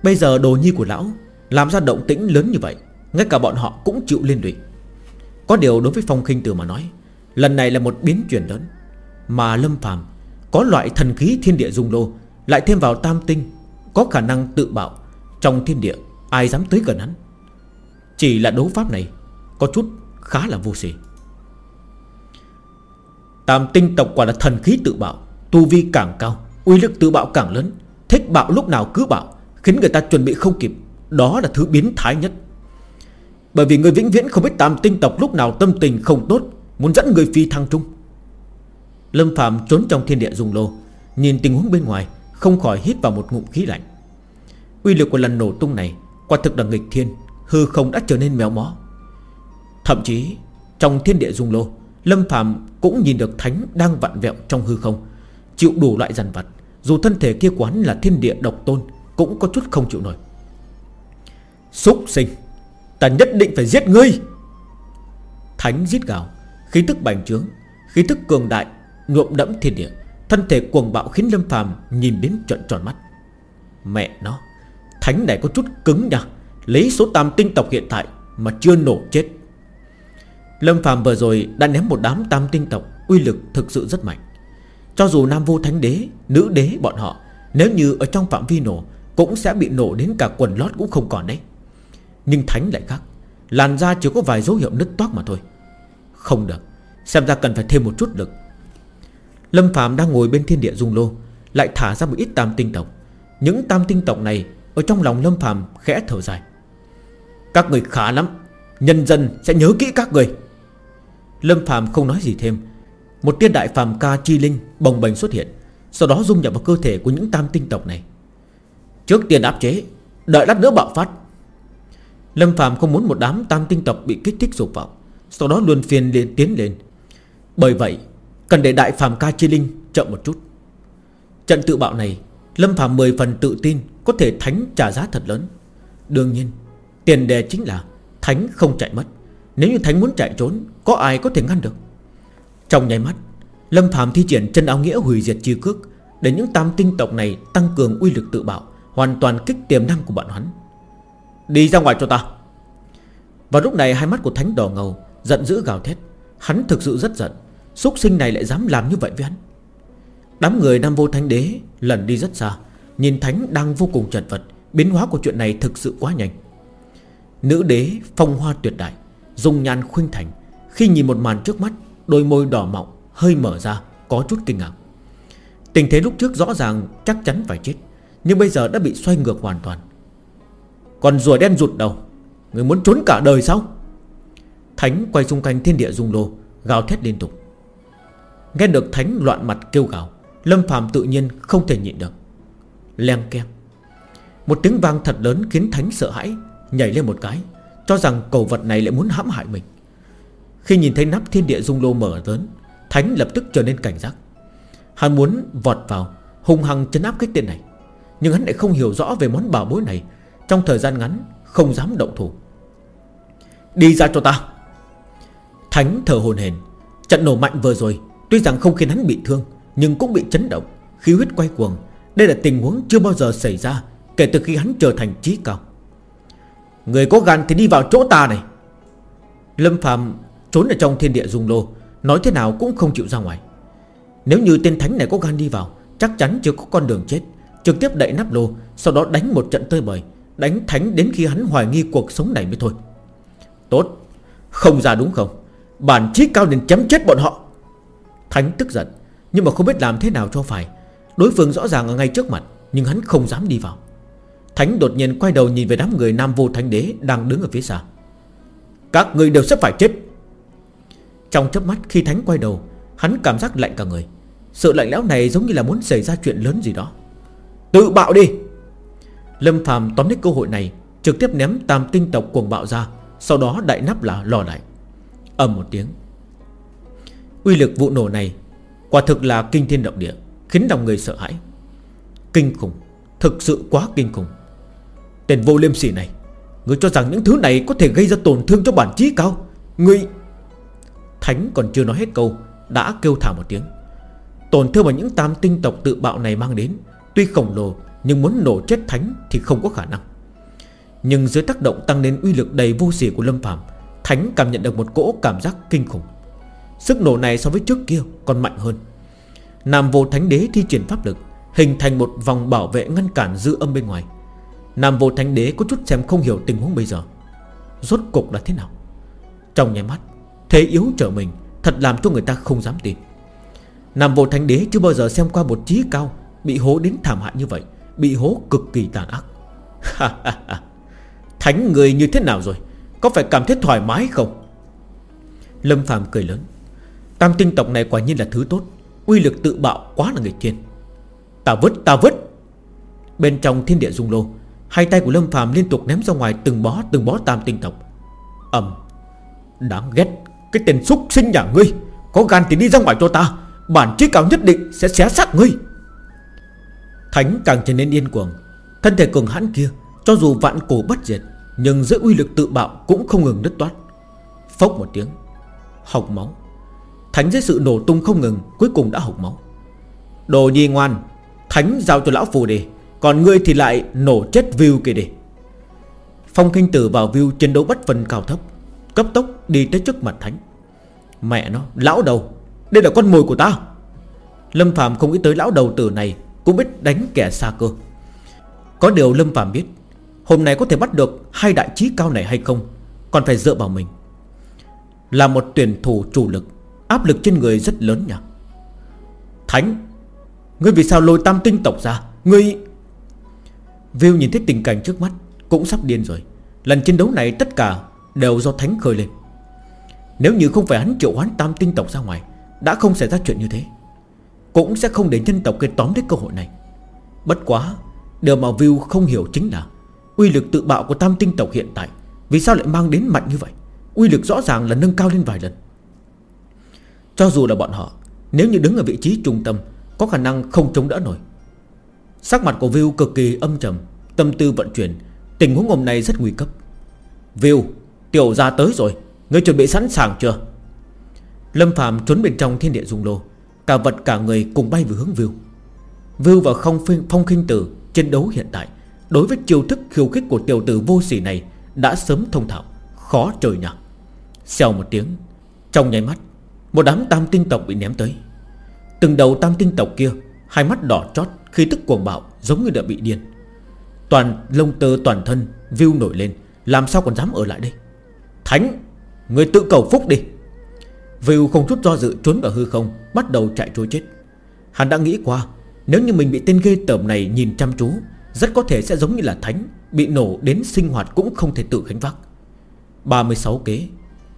Bây giờ đồ nhi của lão làm ra động tĩnh lớn như vậy, Ngay cả bọn họ cũng chịu liên lụy. Có điều đối với Phong Kinh Tử mà nói, Lần này là một biến chuyển lớn. Mà Lâm phàm Có loại thần khí thiên địa dung lô, Lại thêm vào tam tinh, Có khả năng tự bạo Trong thiên địa ai dám tới gần hắn. Chỉ là đấu pháp này Có chút khá là vô sỉ. Tam tinh tộc quả là thần khí tự bạo Tu vi càng cao, Uy lực tự bạo càng lớn, Thích bạo lúc nào cứ bạo, Khiến người ta chuẩn bị không kịp. Đó là thứ biến thái nhất. Bởi vì người vĩnh viễn không biết tam tinh tộc lúc nào tâm tình không tốt, Muốn dẫn người phi thăng trung. Lâm Phạm trốn trong thiên địa dùng lô, Nhìn tình huống bên ngoài, Không khỏi hít vào một ngụm khí lạnh. Uy lực của lần nổ tung này, Quả thực là nghịch thiên, Hư không đã trở nên méo mó. Thậm chí, trong thiên địa dung lô, Lâm Phạm cũng nhìn được Thánh đang vặn vẹo trong hư không, Chịu đủ loại dằn vặt, Dù thân thể kia quán là thiên địa độc tôn, Cũng có chút không chịu nổi. Xúc sinh Ta nhất định phải giết ngươi. Thánh giết gào Khí tức bành trướng Khí tức cường đại Nhuộm đẫm thiên địa Thân thể cuồng bạo khiến Lâm Phàm nhìn đến trận tròn mắt. Mẹ nó Thánh này có chút cứng nha Lấy số tam tinh tộc hiện tại Mà chưa nổ chết. Lâm Phạm vừa rồi đã ném một đám tam tinh tộc Uy lực thực sự rất mạnh. Cho dù Nam Vô Thánh Đế, Nữ Đế bọn họ Nếu như ở trong phạm vi nổ Cũng sẽ bị nổ đến cả quần lót cũng không còn đấy. Nhưng Thánh lại khác. Làn da chỉ có vài dấu hiệu nứt toác mà thôi. Không được. Xem ra cần phải thêm một chút lực. Lâm Phạm đang ngồi bên thiên địa dung lô, Lại thả ra một ít tam tinh tộc. Những tam tinh tộc này Ở trong lòng Lâm Phạm khẽ thở dài. Các người khá lắm. Nhân dân sẽ nhớ kỹ các người. Lâm Phạm không nói gì thêm. Một tiên đại phàm ca chi linh bồng bềnh xuất hiện, Sau đó dung nhập vào cơ thể của những tam tinh tộc này. Trước tiên áp chế, Đợi lát nữa bạo phát. Lâm Phạm không muốn một đám tam tinh tộc bị kích thích dục vọng, Sau đó luân phiên liền tiến lên. Bởi vậy, Cần để đại phàm ca chi linh chậm một chút. Trận tự bạo này, Lâm Phạm 10 phần tự tin Có thể thánh trả giá thật lớn. Đương nhiên, Tiền đề chính là Thánh không chạy mất. Nếu như Thánh muốn chạy trốn, Có ai có thể ngăn được? Trong nháy mắt, Lâm Phạm thi triển chân áo nghĩa hủy diệt chi cước Để những tam tinh tộc này tăng cường uy lực tự bạo, Hoàn toàn kích tiềm năng của bọn hắn. Đi ra ngoài cho ta. Và lúc này hai mắt của Thánh đỏ ngầu Giận dữ gào thét. Hắn thực sự rất giận. Xúc sinh này lại dám làm như vậy với hắn. Đám người Nam Vô Thánh Đế lần đi rất xa. Nhìn Thánh đang vô cùng chật vật. Biến hóa của chuyện này thực sự quá nhanh. Nữ đế phong hoa tuyệt đại dùng nhan khuynh thành. Khi nhìn một màn trước mắt, Đôi môi đỏ mọng, hơi mở ra, Có chút kinh ngạc. Tình thế lúc trước rõ ràng chắc chắn phải chết, Nhưng bây giờ đã bị xoay ngược hoàn toàn. Còn rùa đen rụt đầu. Người muốn trốn cả đời sao? Thánh quay xung quanh thiên địa dung lô, Gào thét liên tục. Nghe được Thánh loạn mặt kêu gào, Lâm phàm tự nhiên không thể nhịn được. Leng kem Một tiếng vang thật lớn khiến Thánh sợ hãi, Nhảy lên một cái, cho rằng cầu vật này lại muốn hãm hại mình. Khi nhìn thấy nắp thiên địa dung lô mở lớn, Thánh lập tức trở nên cảnh giác. Hắn muốn vọt vào Hùng hăng chấn áp cái tên này. Nhưng hắn lại không hiểu rõ về món bảo bối này trong thời gian ngắn, không dám động thủ. Đi ra cho ta Thánh thở hồn hền, Trận nổ mạnh vừa rồi, Tuy rằng không khiến hắn bị thương, Nhưng cũng bị chấn động, Khí huyết quay cuồng. Đây là tình huống chưa bao giờ xảy ra Kể từ khi hắn trở thành trí cao. Người có gan thì đi vào chỗ ta này. Lâm Phạm trốn ở trong thiên địa dung lô, Nói thế nào cũng không chịu ra ngoài. Nếu như tên thánh này có gan đi vào, Chắc chắn chưa có con đường chết, Trực tiếp đậy nắp lô, Sau đó đánh một trận tơi bời. Đánh thánh đến khi hắn hoài nghi cuộc sống này mới thôi. Tốt, Không ra đúng không? Bản chí cao nên chấm chết bọn họ. Thánh tức giận, Nhưng mà không biết làm thế nào cho phải. Đối phương rõ ràng ở ngay trước mặt, Nhưng hắn không dám đi vào. Thánh đột nhiên quay đầu nhìn về đám người Nam Vô Thánh Đế Đang đứng ở phía xa. Các người đều sắp phải chết. Trong chớp mắt khi Thánh quay đầu, Hắn cảm giác lạnh cả người. Sự lạnh lẽo này giống như là muốn xảy ra chuyện lớn gì đó. Tự bạo đi! Lâm Phàm tóm lấy cơ hội này, Trực tiếp ném tam tinh tộc cuồng bạo ra, Sau đó đại nắp là lò lại. Ầm một tiếng. Uy lực vụ nổ này Quả thực là kinh thiên động địa, Khiến lòng người sợ hãi. Kinh khủng, Thực sự quá kinh khủng. Tên vô liêm sỉ này, Người cho rằng những thứ này có thể gây ra tổn thương cho bản trí cao. Người Thánh còn chưa nói hết câu, Đã kêu thả một tiếng. Tổn thương mà những tam tinh tộc tự bạo này mang đến, Tuy khổng lồ nhưng muốn nổ chết Thánh thì không có khả năng. Nhưng dưới tác động tăng lên uy lực đầy vô sỉ của Lâm Phạm Thánh cảm nhận được một cỗ cảm giác kinh khủng. Sức nổ này so với trước kia còn mạnh hơn. Nam vô thánh đế thi triển pháp lực, Hình thành một vòng bảo vệ ngăn cản dư âm bên ngoài. Nam vô thánh đế có chút xem không hiểu tình huống bây giờ. Rốt cục là thế nào? Trong nháy mắt, Thế yếu trở mình Thật làm cho người ta không dám tin. Nam vô thánh đế chưa bao giờ xem qua một trí cao Bị hố đến thảm hại như vậy. Bị hố cực kỳ tàn ác. Thánh người như thế nào rồi? Có phải cảm thấy thoải mái không? Lâm phàm cười lớn. Tam tinh tộc này quả nhiên là thứ tốt. Uy lực tự bạo quá là người thiên. Ta vứt ta vứt. Bên trong thiên địa dung lô, Hai tay của Lâm phàm liên tục ném ra ngoài từng bó từng bó tam tinh tộc. Ầm. Đáng ghét. Cái tên xúc sinh nhà ngươi, Có gan thì đi ra ngoài cho ta. Bản chí cao nhất định sẽ xé xác ngươi. Thánh càng trở nên điên cuồng. Thân thể cường hãn kia, Cho dù vạn cổ bất diệt, Nhưng giữa uy lực tự bạo cũng không ngừng đứt toát. Phốc một tiếng Học máu. Thánh dưới sự nổ tung không ngừng, Cuối cùng đã hộc máu. Đồ nhi ngoan, Thánh giao cho lão phù đi Còn ngươi thì lại nổ chết view kìa đi. Phong kinh tử vào view chiến đấu bất phân cao thấp, Cấp tốc đi tới trước mặt Thánh. Mẹ nó, lão đầu, Đây là con mồi của ta. Lâm Phạm không nghĩ tới lão đầu tử này cũng biết đánh kẻ xa cơ. Có điều Lâm Phạm biết, Hôm nay có thể bắt được hai đại trí cao này hay không, Còn phải dựa vào mình. Là một tuyển thủ chủ lực, Áp lực trên người rất lớn nhỉ. Thánh, Ngươi vì sao lôi tam tinh tộc ra? Ngươi Viu nhìn thấy tình cảnh trước mắt, Cũng sắp điên rồi. Lần chiến đấu này tất cả đều do Thánh khơi lên. Nếu như không phải hắn triệu hoán tam tinh tộc ra ngoài, Đã không xảy ra chuyện như thế. Cũng sẽ không để nhân tộc kia tóm lấy cơ hội này. Bất quá, Điều mà Viu không hiểu chính là Uy lực tự bạo của tam tinh tộc hiện tại Vì sao lại mang đến mạnh như vậy? Uy lực rõ ràng là nâng cao lên vài lần. Cho dù là bọn họ, Nếu như đứng ở vị trí trung tâm, Có khả năng không chống đỡ nổi. Sắc mặt của Viu cực kỳ âm trầm, Tâm tư vận chuyển, Tình huống hôm nay rất nguy cấp. Viu, Tiểu ra tới rồi, Ngươi chuẩn bị sẵn sàng chưa? Lâm Phạm trốn bên trong thiên địa dung lô Cả vật cả người cùng bay về hướng Vưu. Vưu và không phong phong khinh tử Chiến đấu hiện tại. Đối với chiêu thức khiêu khích của tiểu tử vô sỉ này Đã sớm thông thạo, Khó trời nhỉ Xèo một tiếng, Trong nháy mắt, một đám tam tinh tộc bị ném tới. Từng đầu tam tinh tộc kia, Hai mắt đỏ chót khi tức cuồng bạo Giống như đã bị điên. Toàn lông tơ toàn thân View nổi lên, Làm sao còn dám ở lại đây? Thánh, Người tự cầu phúc đi. Vưu không chút do dự trốn vào hư không, Bắt đầu chạy trôi chết. Hắn đã nghĩ qua, Nếu như mình bị tên ghê tởm này nhìn chăm chú, Rất có thể sẽ giống như là thánh, Bị nổ đến sinh hoạt cũng không thể tự gánh vác. 36 kế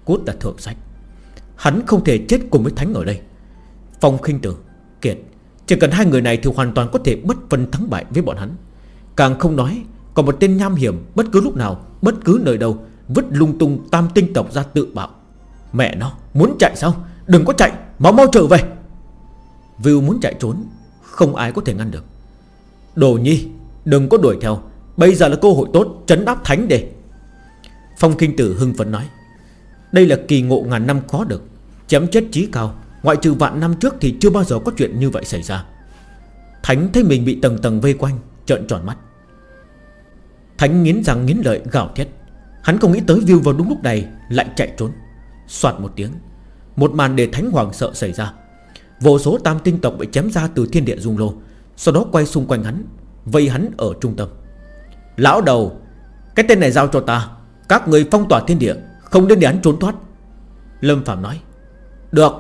Cốt là thượng sách. Hắn không thể chết cùng với Thánh ở đây. Phong khinh tử, Kiệt, Chỉ cần hai người này thì hoàn toàn có thể bất phân thắng bại với bọn hắn. Càng không nói, Còn một tên nham hiểm Bất cứ lúc nào, Bất cứ nơi đâu, Vứt lung tung tam tinh tộc ra tự bạo. Mẹ nó, Muốn chạy sao? Đừng có chạy, Mau mau trở về. View muốn chạy trốn, Không ai có thể ngăn được. Đồ nhi, Đừng có đuổi theo. Bây giờ là cơ hội tốt, Trấn áp thánh đề Phong kinh tử hưng phấn nói, đây là kỳ ngộ ngàn năm khó được, Chém chết trí cao. Ngoại trừ vạn năm trước thì chưa bao giờ có chuyện như vậy xảy ra. Thánh thấy mình bị tầng tầng vây quanh, Trợn tròn mắt. Thánh nghiến răng nghiến lợi gào thét. Hắn không nghĩ tới view vào đúng lúc này Lại chạy trốn. Xoạt một tiếng, Một màn để thánh hoàng sợ xảy ra. Vô số tam tinh tộc bị chém ra từ thiên địa dung lô, Sau đó quay xung quanh hắn, Vây hắn ở trung tâm. Lão đầu, Cái tên này giao cho ta, Các người phong tỏa thiên địa, không đến để hắn trốn thoát. Lâm Phạm nói, Được.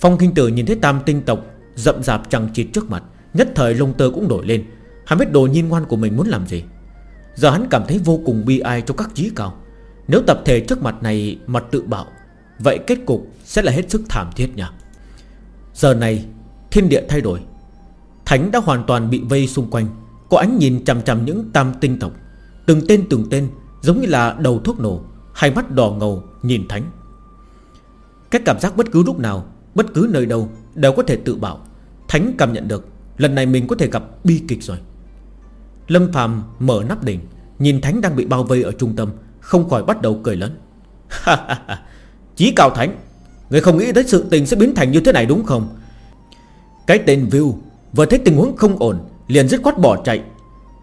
Phong Kinh Tử nhìn thấy tam tinh tộc Rậm rạp chẳng chịt trước mặt, Nhất thời lông tơ cũng nổi lên. Hắn biết đồ nhiên ngoan của mình muốn làm gì. Giờ hắn cảm thấy vô cùng bi ai cho các trí cao. Nếu tập thể trước mặt này Mặt tự bạo Vậy kết cục sẽ là hết sức thảm thiết nhỉ? Giờ này, Thiên địa thay đổi. Thánh đã hoàn toàn bị vây xung quanh. Có ánh nhìn chằm chằm những tam tinh tộc. Từng tên từng tên, Giống như là đầu thuốc nổ, Hai mắt đỏ ngầu nhìn Thánh. Cái cảm giác bất cứ lúc nào, Bất cứ nơi đâu đều có thể tự bảo. Thánh cảm nhận được, Lần này mình có thể gặp bi kịch rồi. Lâm Phạm mở nắp đỉnh, Nhìn Thánh đang bị bao vây ở trung tâm. Không khỏi bắt đầu cười lớn. Chí cao Thánh, Người không nghĩ tới sự tình sẽ biến thành như thế này đúng không? Cái tên View Vừa thấy tình huống không ổn, Liền dứt khoát bỏ chạy.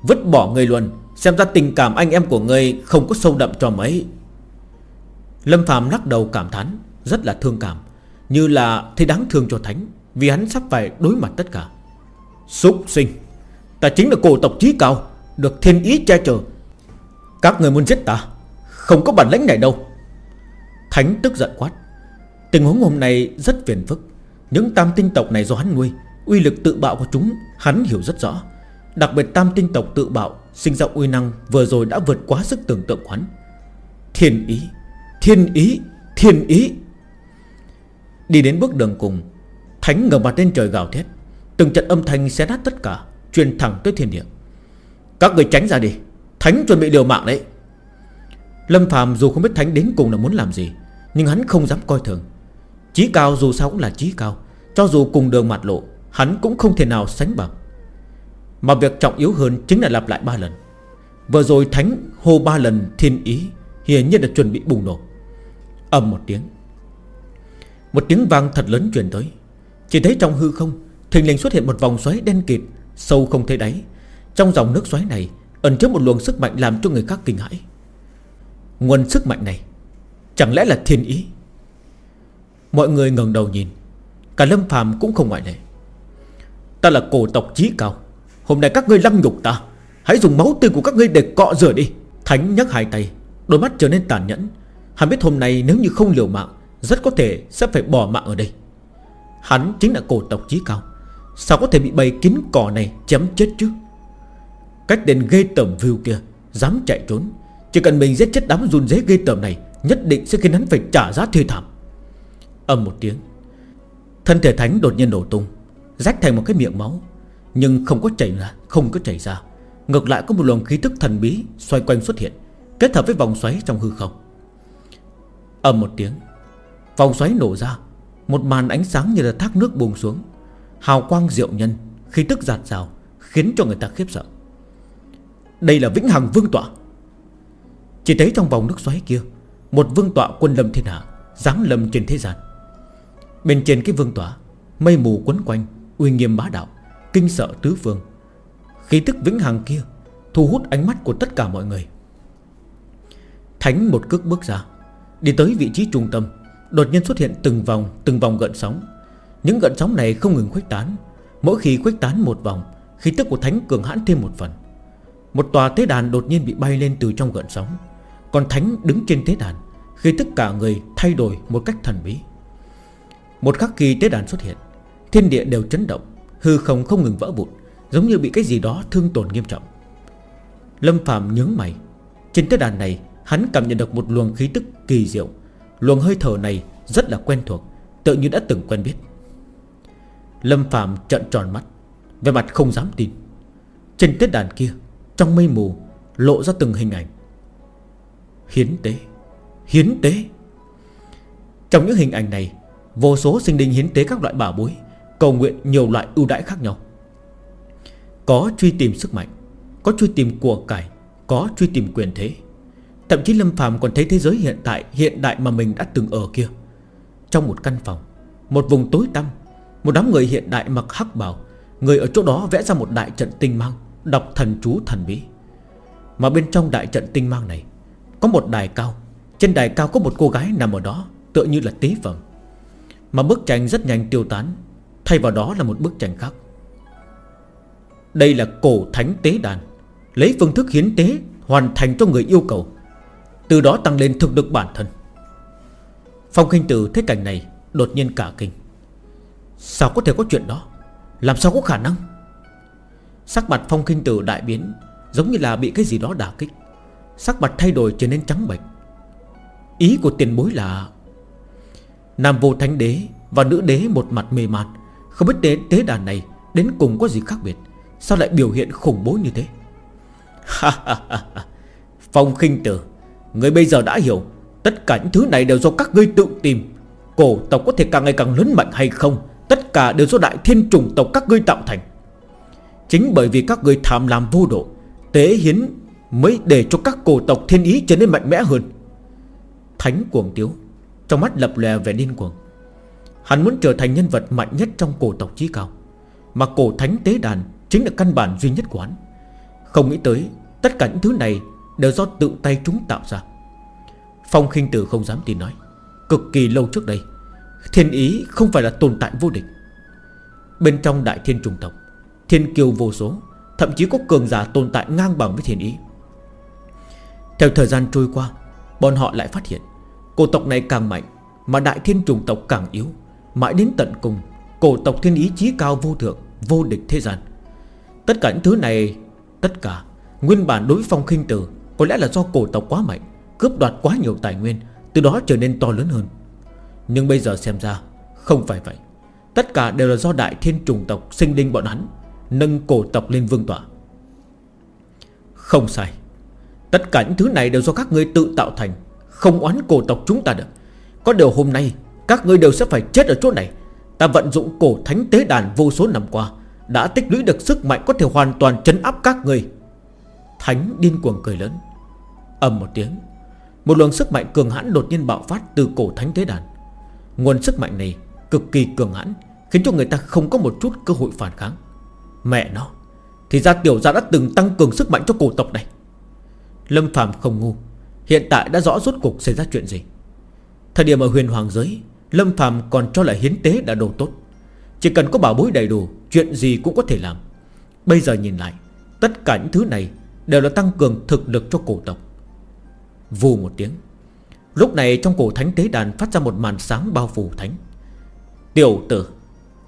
Vứt bỏ người luôn, Xem ra tình cảm anh em của người không có sâu đậm cho mấy. Lâm Phạm lắc đầu cảm thán, Rất là thương cảm, Như là thấy đáng thương cho Thánh, Vì hắn sắp phải đối mặt tất cả. Xúc sinh, Ta chính là cổ tộc trí cao, Được thiên ý che chở. Các người muốn giết ta không có bản lĩnh này đâu. Thánh tức giận quát. Tình huống hôm nay rất phiền phức. Những tam tinh tộc này do hắn nuôi, Uy lực tự bạo của chúng, hắn hiểu rất rõ. Đặc biệt tam tinh tộc tự bạo Sinh ra uy năng vừa rồi đã vượt quá sức tưởng tượng của hắn. Thiên ý Thiên ý Thiên ý. Đi đến bước đường cùng, Thánh ngờ mặt lên trời gào thét. Từng trận âm thanh xé nát tất cả, Truyền thẳng tới thiên địa. Các người tránh ra đi, Thánh chuẩn bị liều mạng đấy. Lâm Phạm dù không biết Thánh đến cùng là muốn làm gì, Nhưng hắn không dám coi thường. Chí cao dù sao cũng là chí cao, Cho dù cùng đường mặt lộ, Hắn cũng không thể nào sánh bằng. Mà việc trọng yếu hơn chính là lặp lại ba lần. Vừa rồi Thánh hô ba lần thiên ý, Hiển nhiên là chuẩn bị bùng nổ. Âm một tiếng. Một tiếng vang thật lớn truyền tới. Chỉ thấy trong hư không, Thình lình xuất hiện một vòng xoáy đen kịt, Sâu không thấy đáy. Trong dòng nước xoáy này, Ẩn chứa một luồng sức mạnh làm cho người khác kinh hãi. Nguồn sức mạnh này, Chẳng lẽ là thiên ý? Mọi người ngẩng đầu nhìn, Cả Lâm phàm cũng không ngoại lệ. Ta là cổ tộc trí cao, Hôm nay các ngươi lăng nhục ta, Hãy dùng máu tươi của các ngươi để cọ rửa đi. Thánh nhấc hai tay, Đôi mắt trở nên tàn nhẫn. Hắn biết hôm nay nếu như không liều mạng, Rất có thể sẽ phải bỏ mạng ở đây. Hắn chính là cổ tộc trí cao, Sao có thể bị bầy kín cỏ này chém chết chứ? Cách đến ghê tởm view kia, Dám chạy trốn. Chỉ cần mình giết chết đám run dế ghê tởm này, Nhất định sẽ khiến hắn phải trả giá thê thảm. Âm một tiếng, Thân thể thánh đột nhiên nổ tung, Rách thành một cái miệng máu, Nhưng không có chảy ra, Không có chảy ra. Ngược lại có một luồng khí tức thần bí Xoay quanh xuất hiện, Kết hợp với vòng xoáy trong hư không. Âm một tiếng, Vòng xoáy nổ ra, Một màn ánh sáng như là thác nước buông xuống, Hào quang diệu nhân, Khí tức giạt rào, Khiến cho người ta khiếp sợ. Đây là vĩnh hằng vương tọa. Chỉ thấy trong vòng nước xoáy kia, Một vương tọa quân lâm thiên hạ Giáng lâm trên thế gian. Bên trên cái vương tọa, Mây mù quấn quanh, Uy nghiêm bá đạo, Kinh sợ tứ phương. Khí tức vĩnh hằng kia Thu hút ánh mắt của tất cả mọi người. Thánh một cước bước ra, Đi tới vị trí trung tâm, Đột nhiên xuất hiện từng vòng Từng vòng gợn sóng. Những gợn sóng này không ngừng khuếch tán, Mỗi khi khuếch tán một vòng, Khí tức của Thánh cường hãn thêm một phần. Một tòa tế đàn đột nhiên bị bay lên từ trong gợn sóng. Còn Thánh đứng trên tế đàn, Khi tất cả người thay đổi một cách thần bí. Một khắc khi tế đàn xuất hiện, Thiên địa đều chấn động, Hư không không ngừng vỡ vụn, Giống như bị cái gì đó thương tổn nghiêm trọng. Lâm Phạm nhướng mày. Trên tế đàn này, Hắn cảm nhận được một luồng khí tức kỳ diệu. Luồng hơi thở này rất là quen thuộc Tự như đã từng quen biết. Lâm Phạm trận tròn mắt Về mặt không dám tin. Trên tế đàn kia, Trong mây mù, Lộ ra từng hình ảnh. Hiến tế. Hiến tế. Trong những hình ảnh này, Vô số sinh linh hiến tế các loại bảo bối, Cầu nguyện nhiều loại ưu đãi khác nhau. Có truy tìm sức mạnh, Có truy tìm của cải, Có truy tìm quyền thế. Thậm chí Lâm Phàm còn thấy thế giới hiện tại, Hiện đại mà mình đã từng ở kia. Trong một căn phòng, Một vùng tối tăm, Một đám người hiện đại mặc hắc bào, Người ở chỗ đó vẽ ra một đại trận tinh mang, Đọc thần chú thần bí. Mà bên trong đại trận tinh mang này có một đài cao. Trên đài cao có một cô gái nằm ở đó, Tựa như là tế phẩm. Mà bức tranh rất nhanh tiêu tán, Thay vào đó là một bức tranh khác. Đây là cổ thánh tế đàn, Lấy phương thức hiến tế Hoàn thành cho người yêu cầu, Từ đó tăng lên thực lực bản thân. Phong kinh tử thấy cảnh này, Đột nhiên cả kinh. Sao có thể có chuyện đó? Làm sao có khả năng? Sắc mặt phong kinh tử đại biến, Giống như là bị cái gì đó đả kích. Sắc mặt thay đổi trở nên trắng bệch. Ý của tiền bối là, Nam vô thánh đế Và nữ đế một mặt mê man, Không biết đến tế đàn này Đến cùng có gì khác biệt, Sao lại biểu hiện khủng bố như thế? Phong khinh tử, Người bây giờ đã hiểu, Tất cả những thứ này đều do các ngươi tự tìm. Cổ tộc có thể càng ngày càng lớn mạnh hay không, Tất cả đều do đại thiên trùng tộc các ngươi tạo thành. Chính bởi vì các ngươi tham lam vô độ, Tế hiến mới để cho các cổ tộc thiên ý trở nên mạnh mẽ hơn. Thánh cuồng tiếu, Trong mắt lập lè vẻ điên cuồng. Hắn muốn trở thành nhân vật mạnh nhất trong cổ tộc chí cao, Mà cổ thánh tế đàn Chính là căn bản duy nhất của hắn. Không nghĩ tới, Tất cả những thứ này Đều do tự tay chúng tạo ra. Phong khinh tử không dám tin nói, Cực kỳ lâu trước đây, Thiên ý không phải là tồn tại vô địch. Bên trong đại thiên trùng tộc, Thiên kiêu vô số, Thậm chí có cường giả tồn tại ngang bằng với thiên ý. Theo thời gian trôi qua, Bọn họ lại phát hiện Cổ tộc này càng mạnh Mà đại thiên trùng tộc càng yếu, Mãi đến tận cùng, Cổ tộc thiên ý chí cao vô thượng, Vô địch thế gian. Tất cả những thứ này, Tất cả Nguyên bản đối phong khinh tử Có lẽ là do cổ tộc quá mạnh, Cướp đoạt quá nhiều tài nguyên, Từ đó trở nên to lớn hơn. Nhưng bây giờ xem ra, Không phải vậy. Tất cả đều là do đại thiên trùng tộc sinh linh bọn hắn Nâng cổ tộc lên vương tỏa Không sai. Tất cả những thứ này đều do các ngươi tự tạo thành. Không oán cổ tộc chúng ta được. Có điều hôm nay, Các ngươi đều sẽ phải chết ở chỗ này. Ta vận dụng cổ thánh tế đàn vô số năm qua, Đã tích lũy được sức mạnh có thể hoàn toàn chấn áp các ngươi. Thánh điên cuồng cười lớn. Ầm một tiếng, Một luồng sức mạnh cường hãn đột nhiên bạo phát từ cổ thánh tế đàn. Nguồn sức mạnh này cực kỳ cường hãn, Khiến cho người ta không có một chút cơ hội phản kháng. Mẹ nó, Thì ra tiểu gia đã từng tăng cường sức mạnh cho cổ tộc này. Lâm Phạm không ngu. Hiện tại đã rõ rốt cục xảy ra chuyện gì. Thời điểm ở huyền hoàng giới, Lâm Phạm còn cho là hiến tế đã đồ tốt. Chỉ cần có bảo bối đầy đủ, Chuyện gì cũng có thể làm. Bây giờ nhìn lại, Tất cả những thứ này Đều là tăng cường thực lực cho cổ tộc. Vù một tiếng. Lúc này trong cổ thánh tế đàn Phát ra một màn sáng bao phủ thánh. Tiểu tử,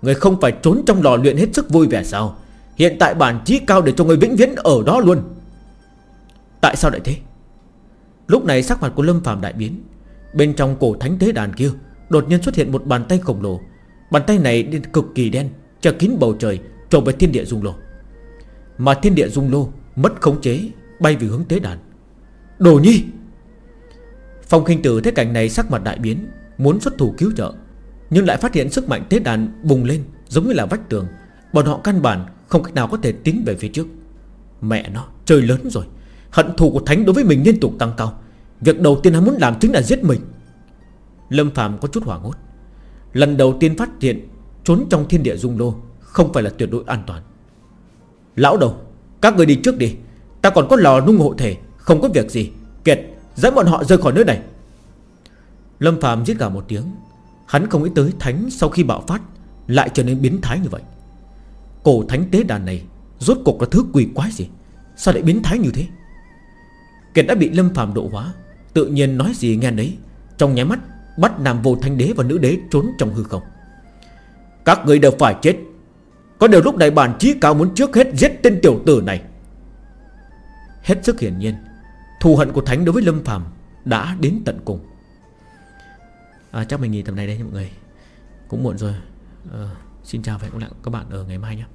Người không phải trốn trong lò luyện hết sức vui vẻ sao? Hiện tại bản trí cao để cho người vĩnh viễn ở đó luôn. Tại sao lại thế? Lúc này sắc mặt của Lâm Phạm đại biến. Bên trong cổ thánh tế đàn kia, Đột nhiên xuất hiện một bàn tay khổng lồ. Bàn tay này đi cực kỳ đen, Che kín bầu trời trộm về thiên địa dung lô. Mà thiên địa dung lô Mất khống chế, bay về hướng tế đàn. Đồ nhi! Phong khinh tử thấy cảnh này sắc mặt đại biến, Muốn xuất thủ cứu trợ. Nhưng lại phát hiện sức mạnh tế đàn bùng lên, Giống như là vách tường. Bọn họ căn bản không cách nào có thể tiến về phía trước. Mẹ nó, trời lớn rồi. Hận thù của Thánh đối với mình liên tục tăng cao. Việc đầu tiên hắn muốn làm chính là giết mình. Lâm Phạm có chút hoảng hốt. Lần đầu tiên phát hiện Trốn trong thiên địa dung lô Không phải là tuyệt đối an toàn. Lão đầu, Các người đi trước đi. Ta còn có lò nung hộ thể, Không có việc gì. Kiệt, dẫn bọn họ rời khỏi nơi này. Lâm Phạm giết cả một tiếng. Hắn không nghĩ tới Thánh sau khi bạo phát Lại trở nên biến thái như vậy. Cổ thánh tế đàn này Rốt cuộc là thứ quỷ quái gì? Sao lại biến thái như thế? Kiệt đã bị Lâm Phạm độ hóa. Tự nhiên nói gì nghe nấy Trong nháy mắt Bắt Nam Vô Thanh Đế và Nữ Đế trốn trong hư không. Các người đều phải chết. Có điều lúc này bản chí cao muốn trước hết giết tên tiểu tử này. Hết sức hiển nhiên Thù hận của Thánh đối với Lâm Phạm Đã đến tận cùng. À, Chắc mình nghỉ tầm này đây mọi người. Cũng muộn rồi. À, Xin chào và hẹn gặp lại các bạn ở ngày mai nhé.